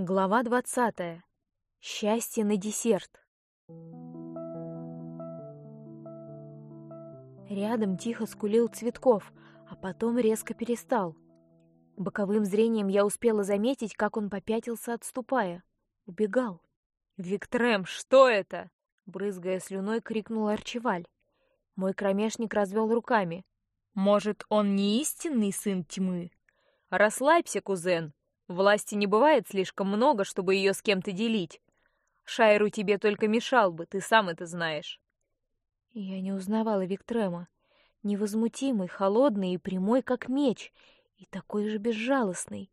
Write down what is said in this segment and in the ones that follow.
Глава двадцатая. Счастье на десерт. Рядом тихо скулил Цветков, а потом резко перестал. Боковым зрением я успела заметить, как он попятился, отступая. Убегал. «Виктрем, что это?» Брызгая слюной, крикнул Арчеваль. Мой кромешник развел руками. «Может, он не истинный сын тьмы? Расслабься, кузен. Власти не бывает слишком много, чтобы ее с кем-то делить. Шайру тебе только мешал бы, ты сам это знаешь. Я не узнавала Виктрема. Невозмутимый, холодный и прямой, как меч, и такой же безжалостный.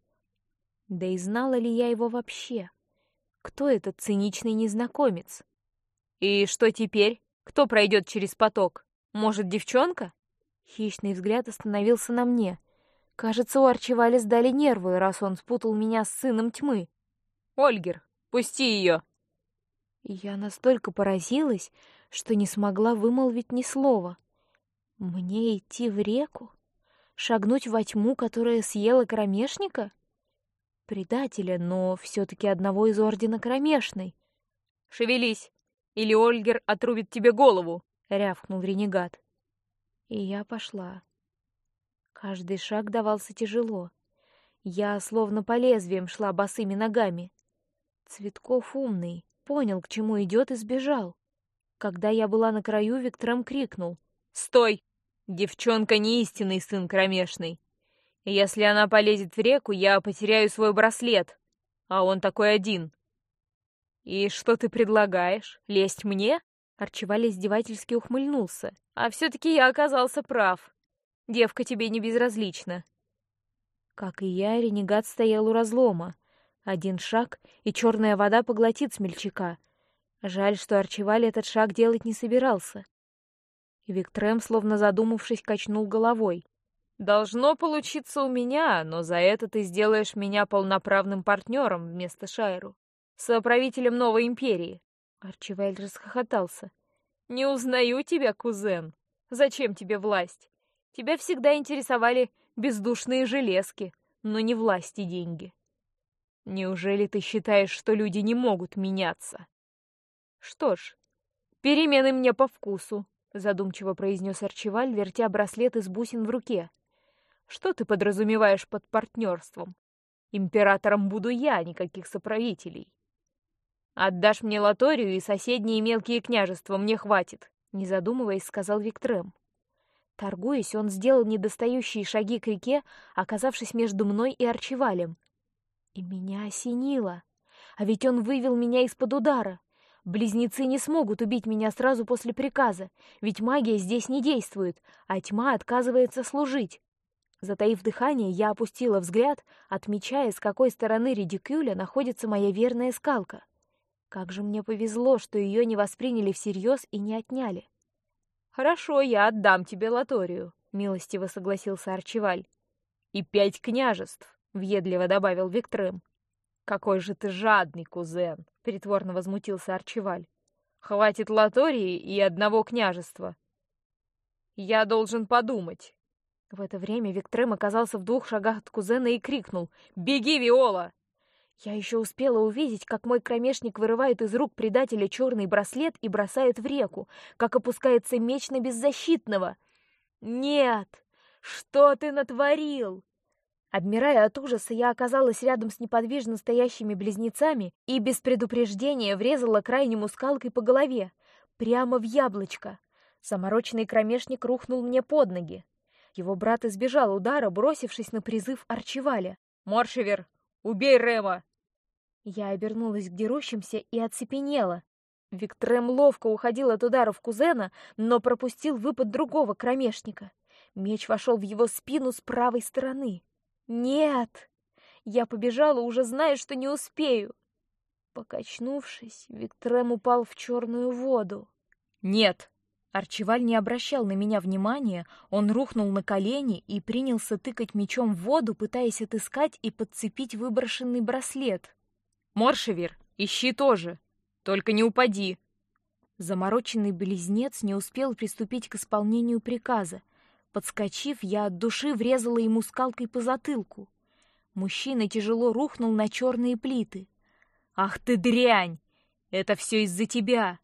Да и знала ли я его вообще? Кто этот циничный незнакомец? И что теперь? Кто пройдет через поток? Может, девчонка? Хищный взгляд остановился на мне. Кажется, у Арчевали сдали нервы, раз он спутал меня с сыном тьмы. Ольгер, пусти ее. Я настолько поразилась, что не смогла вымолвить ни слова. Мне идти в реку, шагнуть во тьму, которая съела кромешника, предателя, но все-таки одного из ордена кромешной. Шевелись, или Ольгер отрубит тебе голову, рявкнул ренегат. И я пошла. Каждый шаг давался тяжело. Я словно по лезвиям шла босыми ногами. Цветков умный, понял, к чему идет, и сбежал. Когда я была на краю, Виктором крикнул: "Стой! Девчонка не истинный сын кромешный. Если она полезет в реку, я потеряю свой браслет, а он такой один. И что ты предлагаешь? Лезть мне?" Арчеваль издевательски ухмыльнулся. А все-таки я оказался прав. Девка тебе не безразлична. Как и я, ренегат стоял у разлома. Один шаг, и черная вода поглотит смельчака. Жаль, что Арчеваль этот шаг делать не собирался. И Виктрем, словно задумавшись, качнул головой. Должно получиться у меня, но за это ты сделаешь меня полноправным партнером вместо Шайру, соправителем новой империи. Арчеваль расхохотался. Не узнаю тебя, кузен. Зачем тебе власть? Тебя всегда интересовали бездушные железки, но не власть и деньги. Неужели ты считаешь, что люди не могут меняться? Что ж, перемены мне по вкусу, задумчиво произнес Арчеваль, вертя браслет из бусин в руке. Что ты подразумеваешь под партнерством? Императором буду я, никаких соправителей. Отдашь мне латорию и соседние мелкие княжества, мне хватит, не задумываясь, сказал Виктрем. Торгуясь, он сделал недостающие шаги к реке, оказавшись между мной и Арчевалем. И меня осенило. А ведь он вывел меня из-под удара. Близнецы не смогут убить меня сразу после приказа, ведь магия здесь не действует, а тьма отказывается служить. Затаив дыхание, я опустила взгляд, отмечая, с какой стороны редикюля находится моя верная скалка. Как же мне повезло, что ее не восприняли всерьез и не отняли. Хорошо, я отдам тебе латорию, милостиво согласился Арчеваль. И пять княжеств, въедливо добавил Виктрем. Какой же ты жадный, кузен, притворно возмутился Арчеваль. Хватит латории и одного княжества. Я должен подумать. В это время Виктрем оказался в двух шагах от кузена и крикнул: "Беги, Виола!" Я еще успела увидеть, как мой кромешник вырывает из рук предателя черный браслет и бросает в реку, как опускается меч на беззащитного. Нет, что ты натворил? Обмирая от ужаса, я оказалась рядом с неподвижно стоящими близнецами и без предупреждения врезала крайнему скалкой по голове, прямо в яблочко. Замороченный кромешник рухнул мне под ноги. Его брат избежал удара, бросившись на призыв Арчеваля. «Моршевер, Убей Рема!» Я обернулась к дерущимся и оцепенела. Виктрем ловко уходил от ударов кузена, но пропустил выпад другого кромешника. Меч вошел в его спину с правой стороны. Нет! Я побежала, уже зная, что не успею. Покачнувшись, Виктрем упал в черную воду. Нет! Арчеваль не обращал на меня внимания, он рухнул на колени и принялся тыкать мечом в воду, пытаясь отыскать и подцепить выброшенный браслет. Моршевер, ищи тоже, только не упади. Замороченный близнец не успел приступить к исполнению приказа. Подскочив, я от души врезала ему скалкой по затылку. Мужчина тяжело рухнул на черные плиты. Ах ты дрянь! Это все из-за тебя.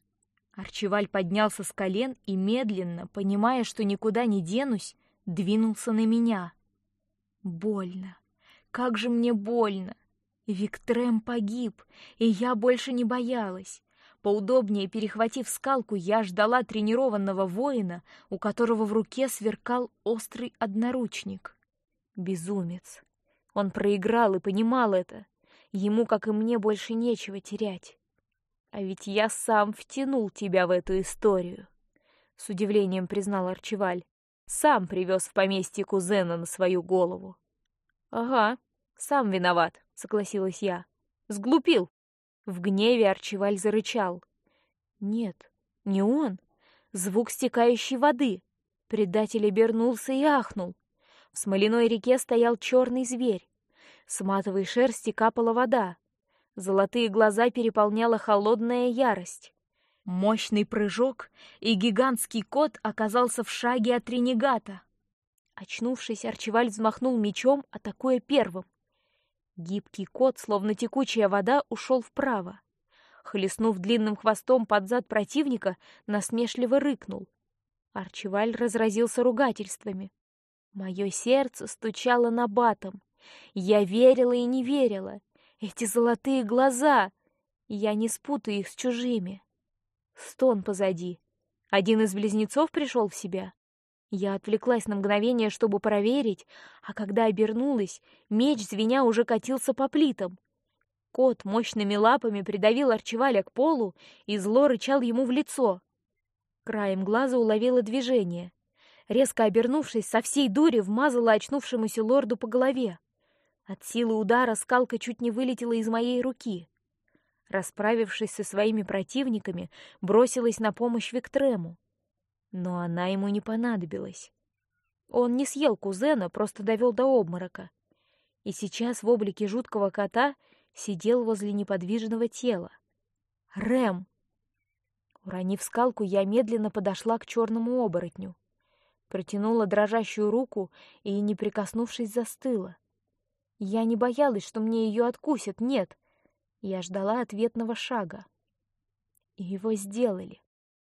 Арчиваль поднялся с колен и медленно, понимая, что никуда не денусь, двинулся на меня. Больно. Как же мне больно. Виктрем погиб, и я больше не боялась. Поудобнее перехватив скалку, я ждала тренированного воина, у которого в руке сверкал острый одноручник. Безумец. Он проиграл и понимал это. Ему, как и мне, больше нечего терять. А ведь я сам втянул тебя в эту историю, с удивлением признал Арчиваль. Сам привез в поместье кузена на свою голову. Ага, сам виноват, согласилась я. Сглупил. В гневе Арчиваль зарычал. Нет, не он. Звук стекающей воды. Предатель обернулся и ахнул. В смоляной реке стоял черный зверь. С матовой шерсти капала вода. Золотые глаза переполняла холодная ярость. Мощный прыжок, и гигантский кот оказался в шаге от ренегата. Очнувшись, Арчиваль взмахнул мечом, атакуя первым. Гибкий кот, словно текучая вода, ушел вправо. Хлестнув длинным хвостом под зад противника, насмешливо рыкнул. Арчиваль разразился ругательствами. Мое сердце стучало на батом. Я верила и не верила. Эти золотые глаза! Я не спутаю их с чужими. Стон позади. Один из близнецов пришел в себя. Я отвлеклась на мгновение, чтобы проверить, а когда обернулась, меч звеня уже катился по плитам. Кот мощными лапами придавил Арчеваля к полу и зло рычал ему в лицо. Краем глаза уловила движение. Резко обернувшись, со всей дури вмазала очнувшемуся лорду по голове. От силы удара скалка чуть не вылетела из моей руки. Расправившись со своими противниками, бросилась на помощь Виктрему, но она ему не понадобилась. Он не съел кузена, просто довел до обморока, и сейчас в облике жуткого кота сидел возле неподвижного тела. Рэм. Уронив скалку, я медленно подошла к черному оборотню, протянула дрожащую руку и, не прикоснувшись, застыла. Я не боялась, что мне ее откусят, нет. Я ждала ответного шага. И его сделали.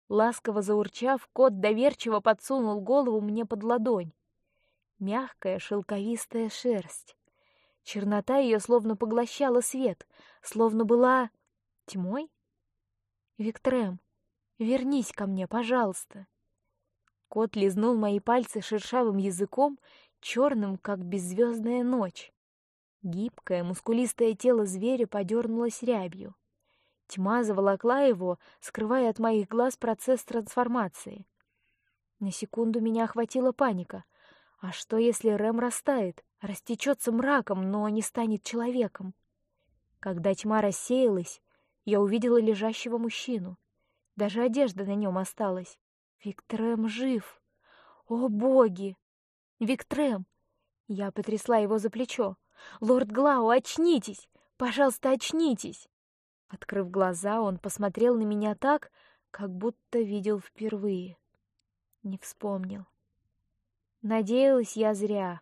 Ласково заурчав, кот доверчиво подсунул голову мне под ладонь. Мягкая шелковистая шерсть. Чернота ее словно поглощала свет, словно была тьмой. Виктрем, вернись ко мне, пожалуйста. Кот лизнул мои пальцы шершавым языком, черным, как беззвездная ночь. Гибкое, мускулистое тело зверя подернулось рябью. Тьма заволокла его, скрывая от моих глаз процесс трансформации. На секунду меня охватила паника. А что, если Рэм растает, растечется мраком, но не станет человеком? Когда тьма рассеялась, я увидела лежащего мужчину. Даже одежда на нем осталась. Виктрем жив. О боги! Виктрем! Я потрясла его за плечо. Лорд Глау, очнитесь! Пожалуйста, очнитесь!» Открыв глаза, он посмотрел на меня так, как будто видел впервые. Не вспомнил. Надеялась я зря.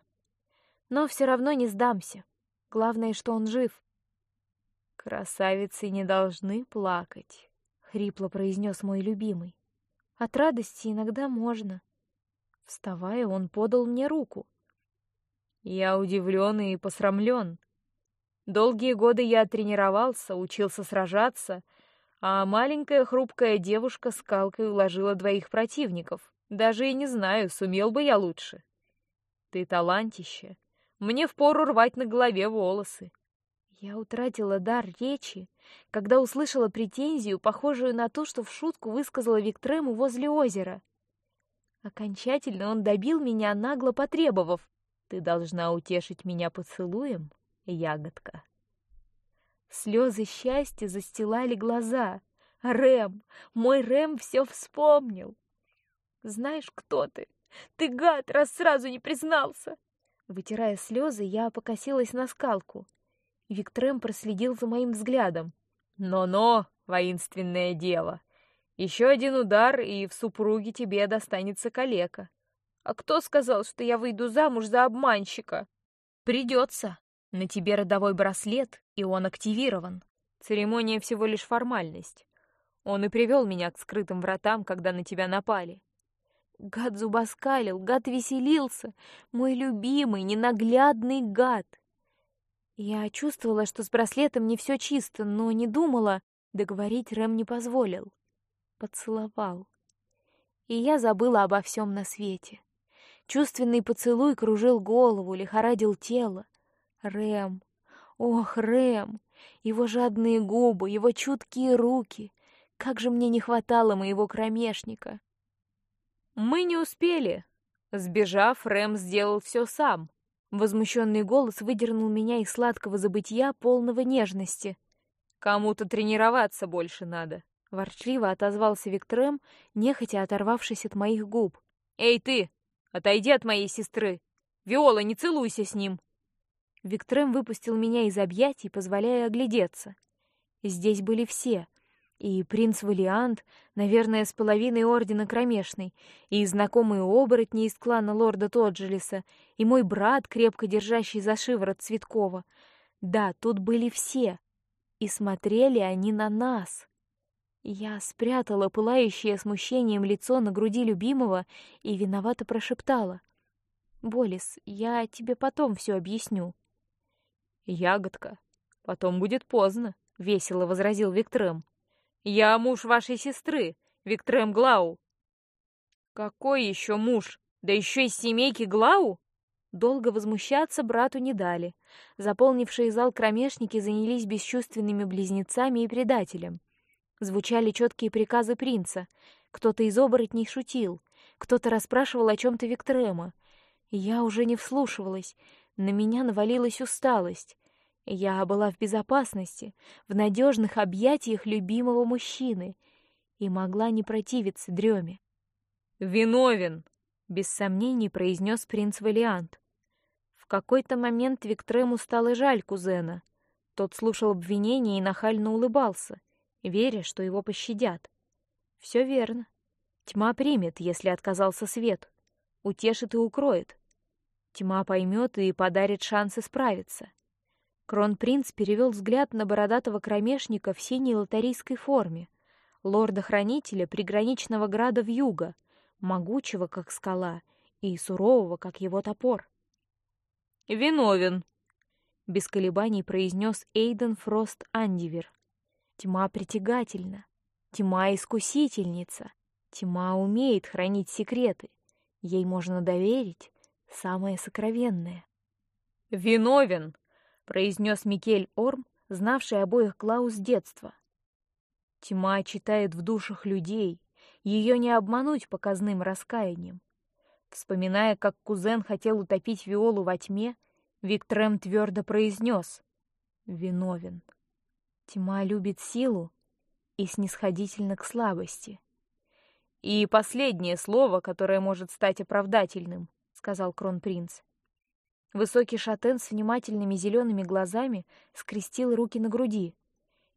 Но все равно не сдамся. Главное, что он жив. «Красавицы не должны плакать», — хрипло произнес мой любимый. «От радости иногда можно». Вставая, он подал мне руку. Я удивлен и посрамлен. Долгие годы я тренировался, учился сражаться, а маленькая хрупкая девушка с калкой уложила двоих противников. Даже и не знаю, сумел бы я лучше. Ты талантище. Мне впору рвать на голове волосы. Я утратила дар речи, когда услышала претензию, похожую на ту, что в шутку высказала Виктрему возле озера. Окончательно он добил меня, нагло потребовав: ты должна утешить меня поцелуем, ягодка. Слезы счастья застилали глаза. Рэм, мой Рэм все вспомнил. Знаешь, кто ты? Ты гад, раз сразу не признался. Вытирая слезы, я покосилась на скалку. Виктрем проследил за моим взглядом. Но-но, воинственное дело. Еще один удар, и в супруге тебе достанется калека. А кто сказал, что я выйду замуж за обманщика? Придется. На тебе родовой браслет, и он активирован. Церемония всего лишь формальность. Он и привел меня к скрытым вратам, когда на тебя напали. Гад зубоскалил, гад веселился, мой любимый, ненаглядный гад. Я чувствовала, что с браслетом не все чисто, но не думала, договорить Рэм не позволил. Поцеловал. И я забыла обо всем на свете. Чувственный поцелуй кружил голову, лихорадил тело. Рэм, ох, Рэм, его жадные губы, его чуткие руки. Как же мне не хватало моего кромешника. Мы не успели. Сбежав, Рэм сделал все сам. Возмущенный голос выдернул меня из сладкого забытья, полного нежности. Кому-то тренироваться больше надо. Ворчливо отозвался Виктрем, нехотя оторвавшись от моих губ. Эй ты, отойди от моей сестры. Виола, не целуйся с ним. Виктрем выпустил меня из объятий, позволяя оглядеться. Здесь были все, и принц Валиант, наверное, с половиной ордена Кромешной, и знакомые оборотни из клана лорда Тоджелиса, и мой брат, крепко держащий за шиворот Цветкова. Да, тут были все, и смотрели они на нас. Я спрятала пылающее смущением лицо на груди любимого и виновато прошептала: "Болис, я тебе потом все объясню". "Ягодка, потом будет поздно", весело возразил Виктрем. Я муж вашей сестры, Виктрем Глау. Какой еще муж? Да еще из семейки Глау? Долго возмущаться брату не дали. Заполнившие зал кромешники занялись бесчувственными близнецами и предателем. Звучали четкие приказы принца. Кто-то из оборотней шутил, кто-то расспрашивал о чем-то Виктрема. Я уже не вслушивалась. На меня навалилась усталость. Я была в безопасности, в надежных объятиях любимого мужчины и могла не противиться дреме. Виновен, без сомнений произнес принц Валиант. В какой-то момент Виктрему стало жаль кузена. Тот слушал обвинения и нахально улыбался, веря, что его пощадят. Все верно. Тьма примет, если отказался свет, утешит и укроет. Тьма поймет и подарит шанс исправиться. Кронпринц перевел взгляд на бородатого кромешника в синей лотарийской форме, лорда-хранителя приграничного града в юга, могучего как скала и сурового как его топор. Виновен, без колебаний произнес Эйден Фрост Андивер. Тьма притягательна, тьма искусительница, тьма умеет хранить секреты, ей можно доверить самое сокровенное. Виновен, произнес Микель Орм, знавший обоих Клаус с детства. Тьма читает в душах людей, ее не обмануть показным раскаянием. Вспоминая, как кузен хотел утопить Виолу во тьме, Виктрем твердо произнес: "Виновен. Тьма любит силу и снисходительна к слабости". И последнее слово, которое может стать оправдательным, сказал кронпринц. Высокий шатен с внимательными зелеными глазами скрестил руки на груди.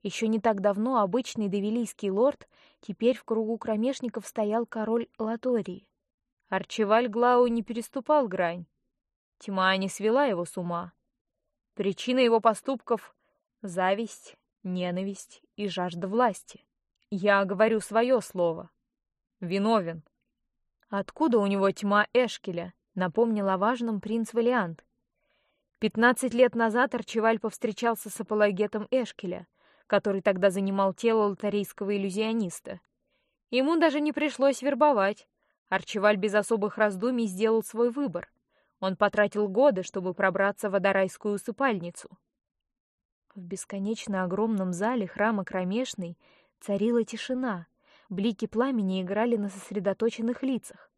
Еще не так давно обычный девилийский лорд, теперь в кругу кромешников стоял король Латории. Арчеваль Глау не переступал грань. Тьма не свела его с ума. Причина его поступков — зависть, ненависть и жажда власти. Я говорю свое слово. Виновен. Откуда у него тьма Эшкеля? Напомнил о важном принц Валиант. Пятнадцать лет назад Арчеваль повстречался с апологетом Эшкеля, который тогда занимал тело лотарийского иллюзиониста. Ему даже не пришлось вербовать. Арчеваль без особых раздумий сделал свой выбор. Он потратил годы, чтобы пробраться в Адарайскую усыпальницу. В бесконечно огромном зале храма Кромешный царила тишина. Блики пламени играли на сосредоточенных лицах.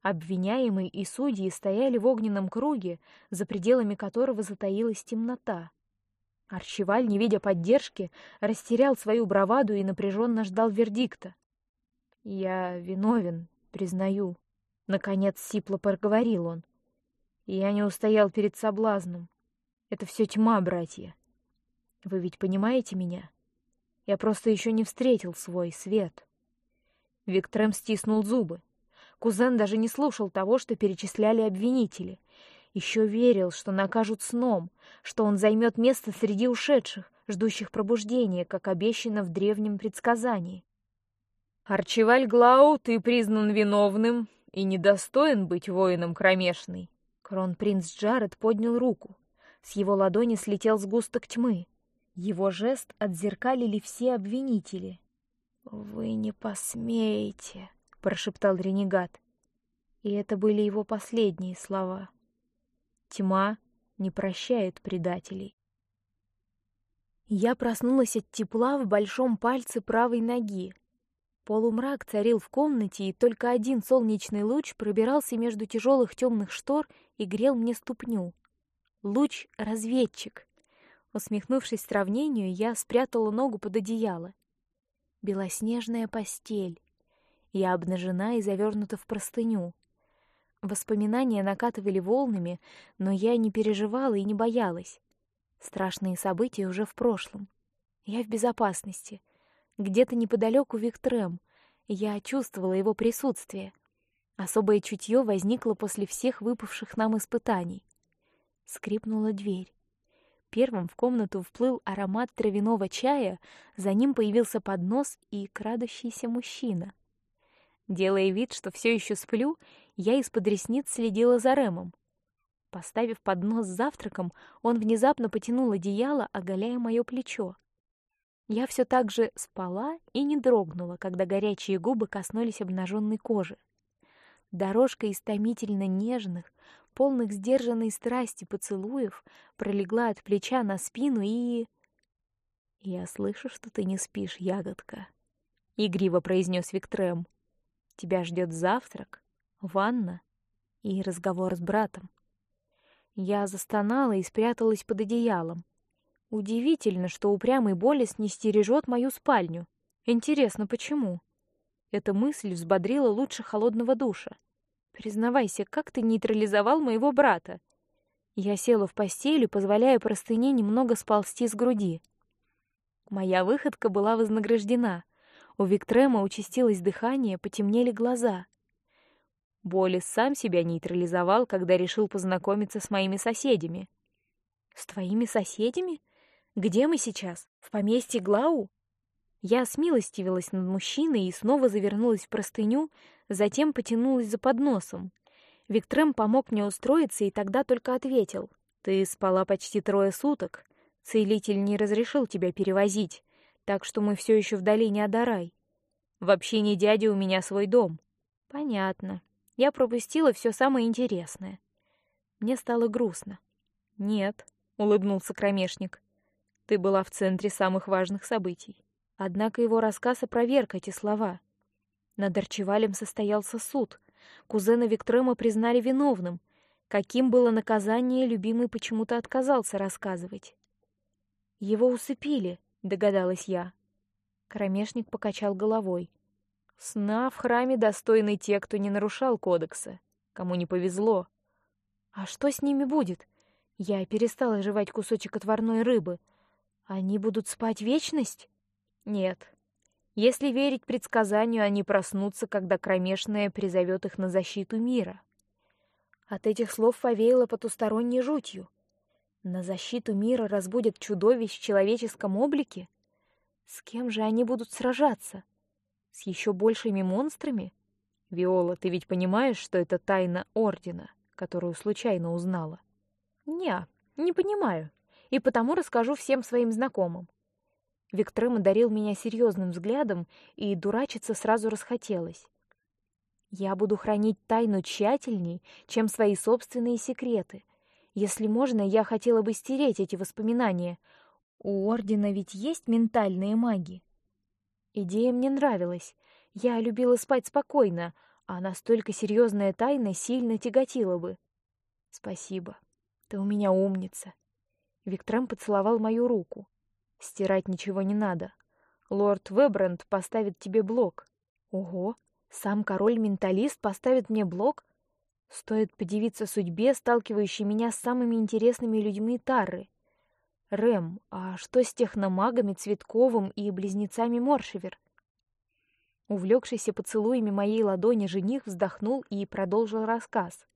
Обвиняемый и судьи стояли в огненном круге, за пределами которого затаилась темнота. Арчеваль, не видя поддержки, растерял свою браваду и напряженно ждал вердикта. Я виновен, признаю. Наконец сипло проговорил он. Я не устоял перед соблазном. Это все тьма, братья. Вы ведь понимаете меня? Я просто еще не встретил свой свет. Виктрем стиснул зубы. Кузен даже не слушал того, что перечисляли обвинители. Еще верил, что накажут сном, что он займет место среди ушедших, ждущих пробуждения, как обещано в древнем предсказании. Арчиваль Глау, ты признан виновным и недостоин быть воином кромешный. Кронпринц Джаред поднял руку. С его ладони слетел сгусток тьмы. Его жест отзеркалили все обвинители. Вы не посмеете, прошептал ренегат. И это были его последние слова. Тьма не прощает предателей. Я проснулась от тепла в большом пальце правой ноги. Полумрак царил в комнате, и только один солнечный луч пробирался между тяжелых темных штор и грел мне ступню. Луч — разведчик. Усмехнувшись сравнению, я спрятала ногу под одеяло. Белоснежная постель. Я обнажена и завернута в простыню. Воспоминания накатывали волнами, но я не переживала и не боялась. Страшные события уже в прошлом. Я в безопасности. Где-то неподалеку Виктрем. Я чувствовала его присутствие. Особое чутье возникло после всех выпавших нам испытаний. Скрипнула дверь. Первым в комнату вплыл аромат травяного чая, за ним появился поднос и крадущийся мужчина. Делая вид, что все еще сплю, я из-под ресниц следила за Рэмом. Поставив поднос с завтраком, он внезапно потянул одеяло, оголяя мое плечо. Я все так же спала и не дрогнула, когда горячие губы коснулись обнаженной кожи. Дорожка из томительно нежных, полных сдержанной страсти поцелуев пролегла от плеча на спину и... «Я слышу, что ты не спишь, ягодка», — игриво произнес Виктрем. «Тебя ждет завтрак, ванна и разговор с братом». Я застонала и спряталась под одеялом. Удивительно, что упрямый Болес не стережет мою спальню. Интересно, почему? Эта мысль взбодрила лучше холодного душа. Признавайся, как ты нейтрализовал моего брата? Я села в постели, позволяя простыне немного сползти с груди. Моя выходка была вознаграждена. У Виктрема участилось дыхание, потемнели глаза. Болис сам себя нейтрализовал, когда решил познакомиться с моими соседями. С твоими соседями? Где мы сейчас? В поместье Глау? Я смилостивилась над мужчиной и снова завернулась в простыню, затем потянулась за подносом. Виктрем помог мне устроиться и тогда только ответил: "Ты спала почти трое суток. Целитель не разрешил тебя перевозить, так что мы все еще в долине Адарай. В общине дяди у меня свой дом". Понятно. Я пропустила все самое интересное. Мне стало грустно. Нет, улыбнулся кромешник. Ты была в центре самых важных событий. Однако его рассказ опроверг эти слова. Над Арчевалем состоялся суд. Кузена Виктрема признали виновным. Каким было наказание, любимый почему-то отказался рассказывать. Его усыпили, догадалась я. Кромешник покачал головой. Сна в храме достойны те, кто не нарушал кодекса, кому не повезло. А что с ними будет? Я перестала жевать кусочек отварной рыбы. Они будут спать вечность? Нет. Если верить предсказанию, они проснутся, когда кромешная призовет их на защиту мира. От этих слов повеяло потусторонней жутью. На защиту мира разбудят чудовищ в человеческом облике? С кем же они будут сражаться? С еще большими монстрами? Виола, ты ведь понимаешь, что это тайна ордена, которую случайно узнала? Не, не понимаю, и потому расскажу всем своим знакомым. Виктрем одарил меня серьезным взглядом, и дурачиться сразу расхотелось. Я буду хранить тайну тщательней, чем свои собственные секреты. Если можно, я хотела бы стереть эти воспоминания. У ордена ведь есть ментальные маги. Идея мне нравилась. Я любила спать спокойно, а настолько серьезная тайна сильно тяготила бы. Спасибо, ты у меня умница. Виктрам поцеловал мою руку. Стирать ничего не надо. Лорд Вебранд поставит тебе блок. Ого, сам король-менталист поставит мне блок? Стоит подивиться судьбе, сталкивающей меня с самыми интересными людьми Тары. Рэм, а что с техномагами Цветковым и близнецами Моршевер? Увлекшийся поцелуями моей ладони жених вздохнул и продолжил рассказ.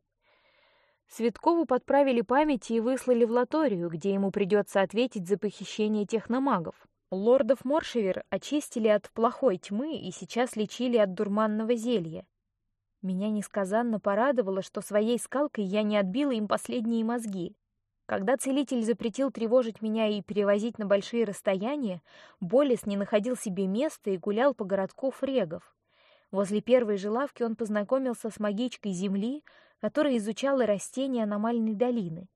Светкову подправили память и выслали в Латорию, где ему придется ответить за похищение техномагов. Лордов Моршевер очистили от плохой тьмы и сейчас лечили от дурманного зелья. Меня несказанно порадовало, что своей скалкой я не отбила им последние мозги. Когда целитель запретил тревожить меня и перевозить на большие расстояния, Болес не находил себе места и гулял по городку фрегов. Возле первой же лавки он познакомился с магичкой земли, которая изучала растения аномальной долины.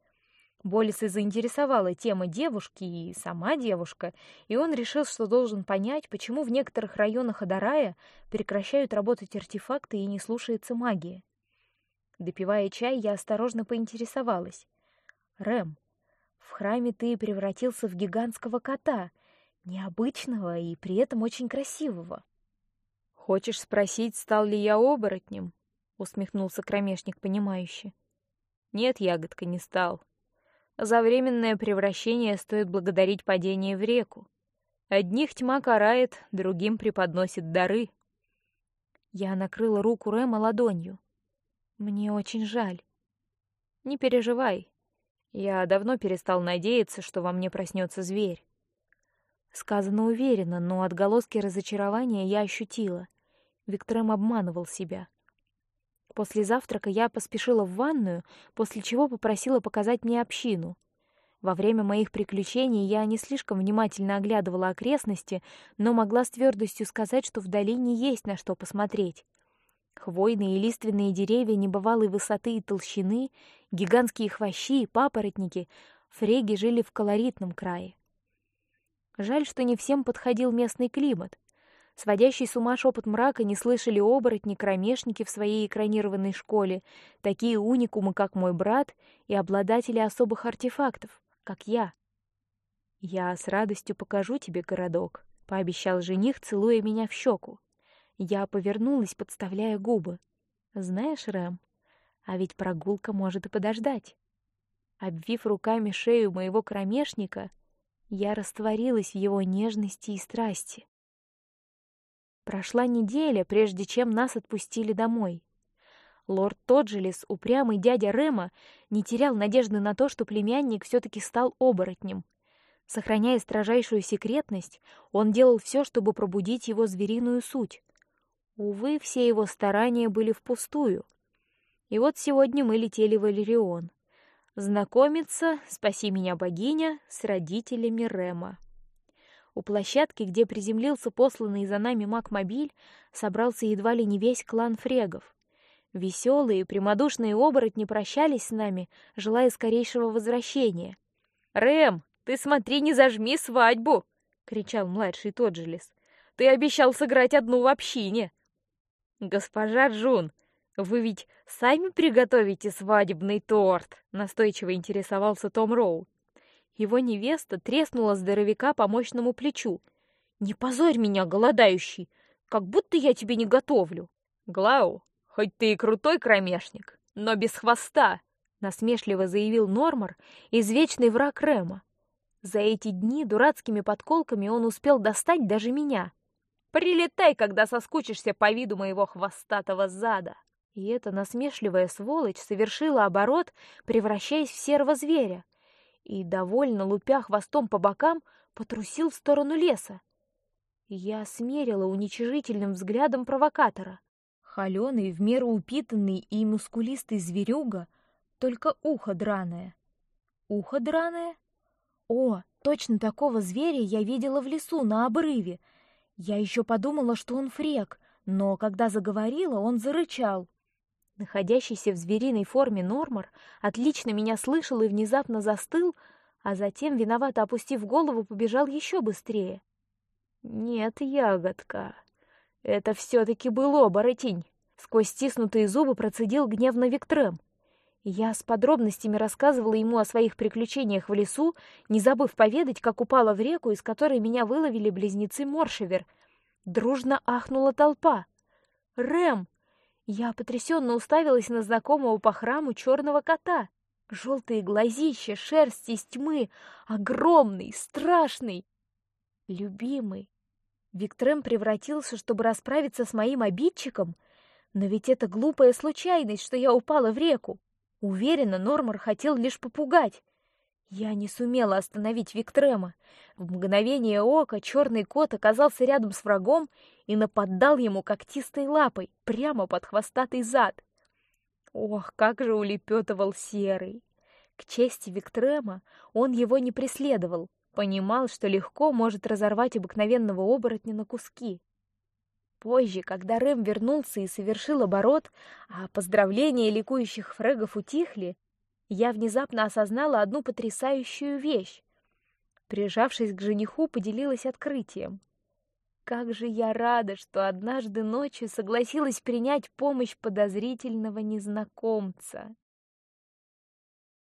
Болиса заинтересовала тема девушки и сама девушка, и он решил, что должен понять, почему в некоторых районах Адарая прекращают работать артефакты и не слушается магия. Допивая чай, я осторожно поинтересовалась: "Рэм, в храме ты превратился в гигантского кота, необычного и при этом очень красивого. Хочешь спросить, стал ли я оборотнем? Усмехнулся кромешник понимающе. Нет, ягодка не стал. За временное превращение стоит благодарить падение в реку. Одних тьма карает, другим преподносит дары. Я накрыла руку Рэма ладонью. Мне очень жаль. Не переживай. Я давно перестал надеяться, что во мне проснется зверь. Сказано уверенно, но отголоски разочарования я ощутила. Виктором обманывал себя. После завтрака я поспешила в ванную, после чего попросила показать мне общину. Во время моих приключений я не слишком внимательно оглядывала окрестности, но могла с твердостью сказать, что в долине есть на что посмотреть. Хвойные и лиственные деревья небывалой высоты и толщины, гигантские хвощи и папоротники, фреги жили в колоритном крае. Жаль, что не всем подходил местный климат. Сводящий с ума шепот мрака не слышали оборотни, кромешники в своей экранированной школе, такие уникумы, как мой брат, и обладатели особых артефактов, как я. Я с радостью покажу тебе городок, пообещал жених, целуя меня в щеку. Я повернулась, подставляя губы. Знаешь, Рэм, а ведь прогулка может и подождать. Обвив руками шею моего кромешника, я растворилась в его нежности и страсти. Прошла неделя, прежде чем нас отпустили домой. Лорд Тоджелис, упрямый дядя Рема, не терял надежды на то, что племянник все-таки стал оборотнем. Сохраняя строжайшую секретность, он делал все, чтобы пробудить его звериную суть. Увы, все его старания были впустую. И вот сегодня мы летели в Элерион, знакомиться, спаси меня, богиня, с родителями Рема. У площадки, где приземлился посланный за нами Макмобиль, собрался едва ли не весь клан фрегов. Веселые и прямодушные оборотни прощались с нами, желая скорейшего возвращения. Рэм, ты смотри, не зажми свадьбу! кричал младший Тоджилис. Ты обещал сыграть одну в общине. Госпожа Джун, вы ведь сами приготовите свадебный торт? Настойчиво интересовался Том Роу. Его невеста треснула здоровяка по мощному плечу. Не позорь меня, голодающий, как будто я тебе не готовлю. Глау, хоть ты и крутой кромешник, но без хвоста, насмешливо заявил Нормар, извечный враг Рема. За эти дни дурацкими подколками он успел достать даже меня. Прилетай, когда соскучишься по виду моего хвостатого зада. И эта насмешливая сволочь совершила оборот, превращаясь в серого зверя и, довольно лупя хвостом по бокам, потрусил в сторону леса. Я смерила уничижительным взглядом провокатора. Холеный, в меру упитанный и мускулистый зверюга, только ухо драное. Ухо драное? О, точно такого зверя я видела в лесу на обрыве. Я еще подумала, что он фрек, но когда заговорила, он зарычал. Находящийся в звериной форме Нормар отлично меня слышал и внезапно застыл, а затем, виновато опустив голову, побежал еще быстрее. Нет, ягодка, это все-таки был оборотень. Сквозь стиснутые зубы процедил гневно Виктрем. Я с подробностями рассказывала ему о своих приключениях в лесу, не забыв поведать, как упала в реку, из которой меня выловили близнецы Моршевер. Дружно ахнула толпа. Рэм, я потрясенно уставилась на знакомого по храму черного кота. Желтые глазища, шерсть из тьмы, огромный, страшный, любимый. Виктрем превратился, чтобы расправиться с моим обидчиком, но ведь это глупая случайность, что я упала в реку. Уверена, Нормар хотел лишь попугать. Я не сумела остановить Виктрема. В мгновение ока черный кот оказался рядом с врагом и нападал ему когтистой лапой прямо под хвостатый зад. Ох, как же улепетывал серый! К чести Виктрема он его не преследовал, понимал, что легко может разорвать обыкновенного оборотня на куски. Позже, когда Рэм вернулся и совершил оборот, а поздравления ликующих фрегов утихли, я внезапно осознала одну потрясающую вещь. Прижавшись к жениху, поделилась открытием. Как же я рада, что однажды ночью согласилась принять помощь подозрительного незнакомца.